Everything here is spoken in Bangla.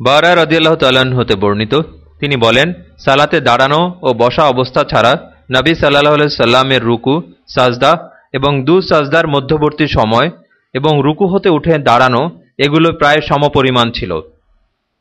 বারা রদিয়াল্লাহ তাল্লাহ্ন হতে বর্ণিত, তিনি বলেন, সালাতে দাঁড়ানো ও বসা অবস্থা ছাড়া নবী সাল্লাহ সাল্লামের রুকু, সাজদা এবং দু সাজদার মধ্যবর্তী সময় এবং রুকু হতে উঠে দাঁড়ানো, এগুলো প্রায় সমপরিমাণ ছিল।